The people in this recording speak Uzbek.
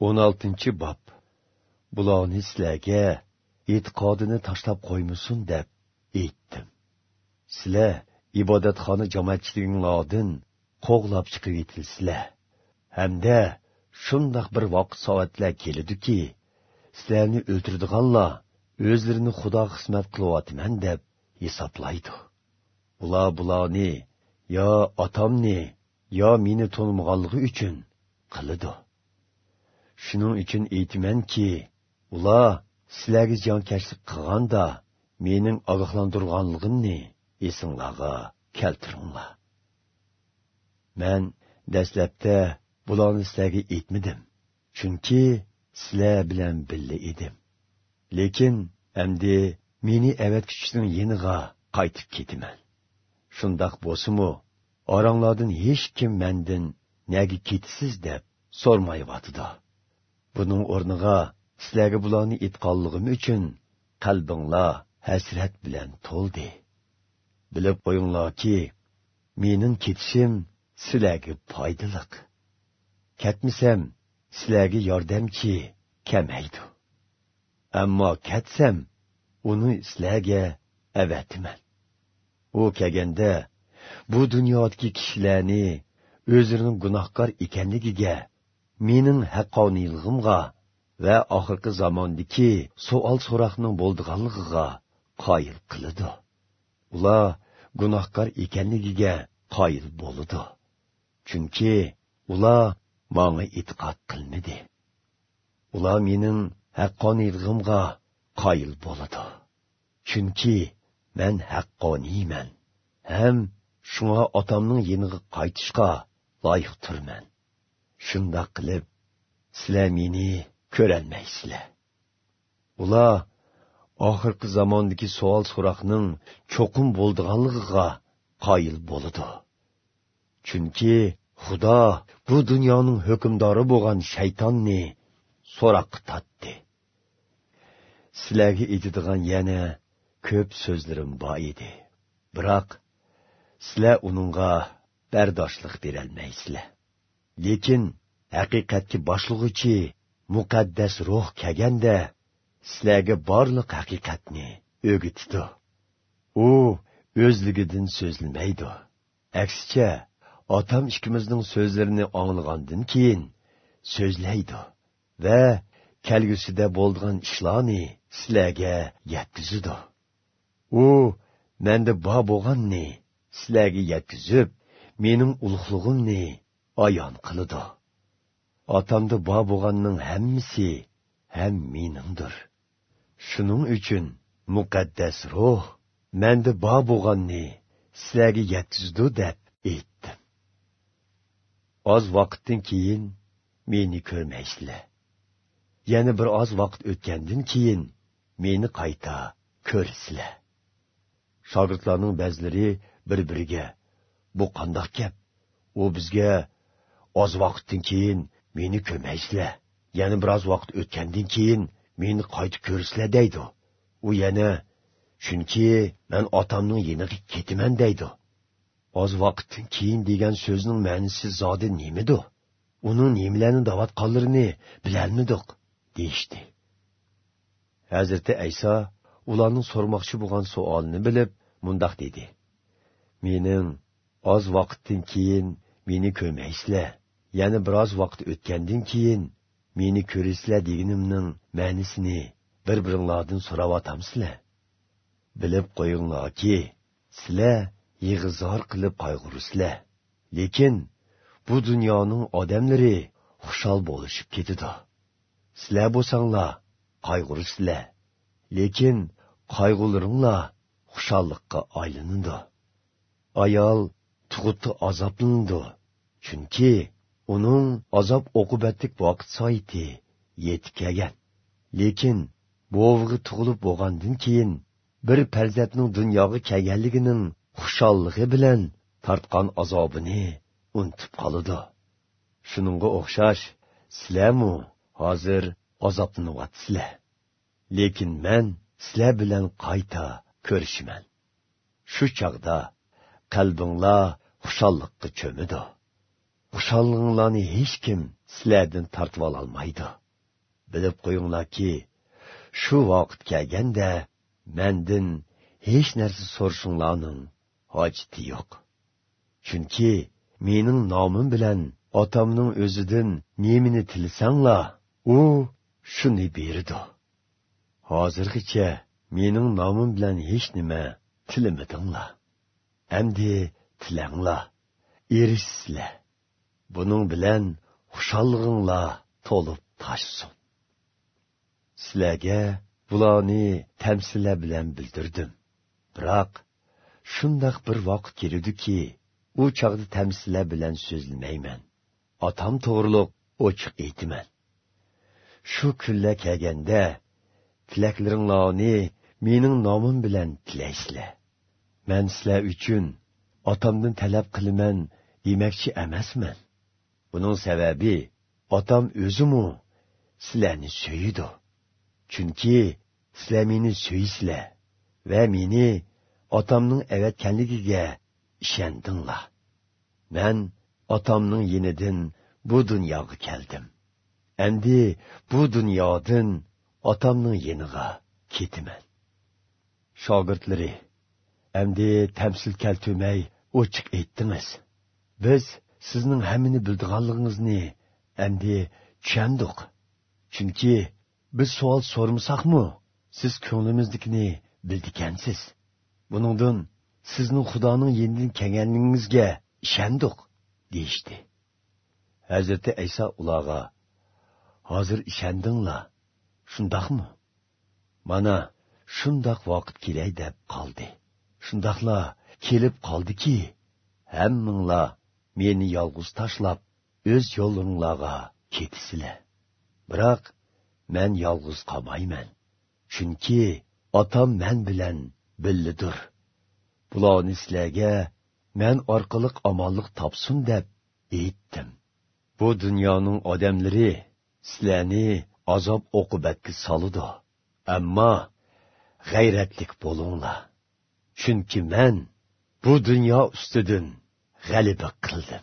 16 bob. Bularni sizlarga e'tiqodini tashlab qo'ymasin deb aytdim. Sizlar ibodatxona jamoatchiliginglardan qo'g'lab chiqib yetilsizlar hamda shundoq bir vaqt soatlar kelidiki sizlarni o'ltirdiganlar o'zlarini xudo xizmat qilyaptiman deb hisoblaydi. Ular bularni yo otamni yo meni to'nmaganligi uchun qiladi. Shuning uchun aytamanki ular sizlarga jonkashlik qilganda mening ogohlantirganligimni esinglarga keltiringlar. Man dastlabda bularni sizlarga aytmadim chunki sizlar bilan birga edim. Lekin endi meni avatkuchning yeniga qaytib ketaman shundoq bo'lsimu oranglardan hech kim mendin nega ketisiz deb so'rmayotidi Bunun o'rniga sizlarga bularni aytganligim uchun qalbinglar hasrat bilan to'ldi. Bilib qo'yinglarki mening ketishim sizlarga foydaliq. Ketmasam sizlarga yordamchi kamaydi. Ammo ketsam uni sizlarga avatiman. U kelganda bu dunyodagi kishilarni o'zining gunohkor ekanligiga mening haqqoniyligimga va oxirgi zamondagi savol so'roqning bo'ldiganligiga qoyil qiladi. Ular gunohkor ekanligiga qoyil bo'ladi. Chunki ular manga e'tiqod qilmadi. Ular mening haqqoniyligimga qoyil bo'ladi. Chunki men haqqoniyman. Ham shunga otamning yeniga qaytishga loyiq turman. Shundoq qilib sizlar meni ko'rolmaysizlar. Ular oxirgi zamondagi savol so'roqning cho'qim bo'ldiganligiga qoyil bo'ladi. Chunki xudo bu dunyoning hukmdori bo'lgan shaytonni so'roqqa tortdi sizlarga aytadigan yana ko'p so'zlarim bor edi. Biroq sizlar uningga bardoshliq berolmaysizlar. Lekin haqiqatga boshlig'ichi muqaddas ruh kelganda sizlarga borliq haqiqatni o'gitdi u o'zligidan so'zlamaydi. Aksicha otam ikkimizning so'zlarini anglagandan keyin so'zlaydi va kelgusida bo'lgan ishlarni sizlarga yetkazidi u menda bor bo'lganni sizlarga yetkazib mening ulug'lig'imni ayon qiladi otamda bor bo'lganning hammasi ham meningdir shuning uchun muqaddas ruh menda bor bo'lganni sizlarga yetkizdi deb aytdim. Oz vaqtdan keyin meni ko'rmaysizlar yana bir oz vaqt o'tgandan keyin meni qayta ko'rsizlar. Shogirdlarning ba'zilari bir biriga bu qandoq gap? U bizga oz vaqtdan keyin meni ko'rmaysizlar yana biroz vaqt o'tgandan keyin meni qaytib ko'rsizlar deydi. U yana chunki man otamning yeniga ketaman deydi. Oz vaqtdan keyin degan so'zning ma'nosi zodi nimidi uning nimalarni davatqonlarini bilolmadik deyishdi. Hazrati ayso ularning so'rmoqchi bo'lgan savolini bilib mundoq dedi. Mening oz vaqtdan keyin meni ko'rmaysizlar yana biroz vaqt o'tgandan keyin meni ko'rasizlar deganimning ma'nisini bir biringlardan so'rayotamsizlar bilib qo'yinglarki sizlar yig'izor qilib qayg'urisizlar lekin bu dunyoning odamlari xushol bo'lishib ketidi sizlar bo'lsanglar qayg'urisizlar lekin qayg'ularinglar xushalliqqa aylanadi. Ayol tug'uti azoblanadi. Chunki uning azob oqibatlik vaqt soiti yetib kelgan. Lekin bovg'i tug'ilib bo'lgandan keyin bir farzandning dunyoga kelganligining xusholligi bilan tortgan azobini unutib qoladi. Shuningga o'xshash sizlarmu hozir azoblanyapsizlar? Lekin men sizlar bilan qayta ko'rishiman shu chog'da qalbinglar xushalliqqa cho'midi. Xushallig'inglarni hech kim sizlardan tortib ololmaydi bilib qo'yinglarki shu vaqt kelganda mandin hech narsa so'rashinglarning hojati yo'q chunki mening nomim bilan otamning o'zidan nemini tilsanglar u shuni berdi hozirgacha mening nomim bilan hech nima tilimidinglar endi tilanglar erishsizlar buning bilan xushallig'inglar to'lib toshsin sizlarga bularni tamsillar bilan bildirdim. Biroq shundoq bir vaqt keladiki u chog'da tamsillar bilan so'zlamayman. Otam to'g'riliq ochiq aytaman shu kunlar kelganda tilaklaringlarni mening nomim bilan tilaysizlar. Man sizlar uchun otamdan talab qilaman demoqchi emasman. Buning sababi otam o'zimu? Sizlarni so'yidi chunki sizlar meni so'ysizlar va meni otamning avatganligiga ishandinglar. Men otamning yinidan bu dunyoga keldim. Endi bu dunyodan otamning yeniga ketaman. Shogirdlari endi tamsil keltirmay ochiq aytdingiz. Biz sizning hammani bildiganligingizni endi tushandiq chunki biz savol so'rmasaqmi siz ko'nglimiznikini bildikansiz. Buningdan sizning xudoning yendin kelganligingizga ishandiq deyishdi. Hazrati ayso ularga hozir ishandinglar shundoqmi mana shundoq vaqt kelay deb qoldi. Shundoqla kelib qoldiki hammanglar meni yolg'iz tashlab o'z yo'llaringlarga ketisizlar biroq men yolg'iz qolmayman chunki otam men bilan billidir bularni sizlarga men orqali omonlik topsin deb aytdim. Bu dunyoning odamlari sizlarni azob oqibatga soludi ammo g'ayratlik bo'linglar. Chunki men bu dunyo ustidan galiba kıldı.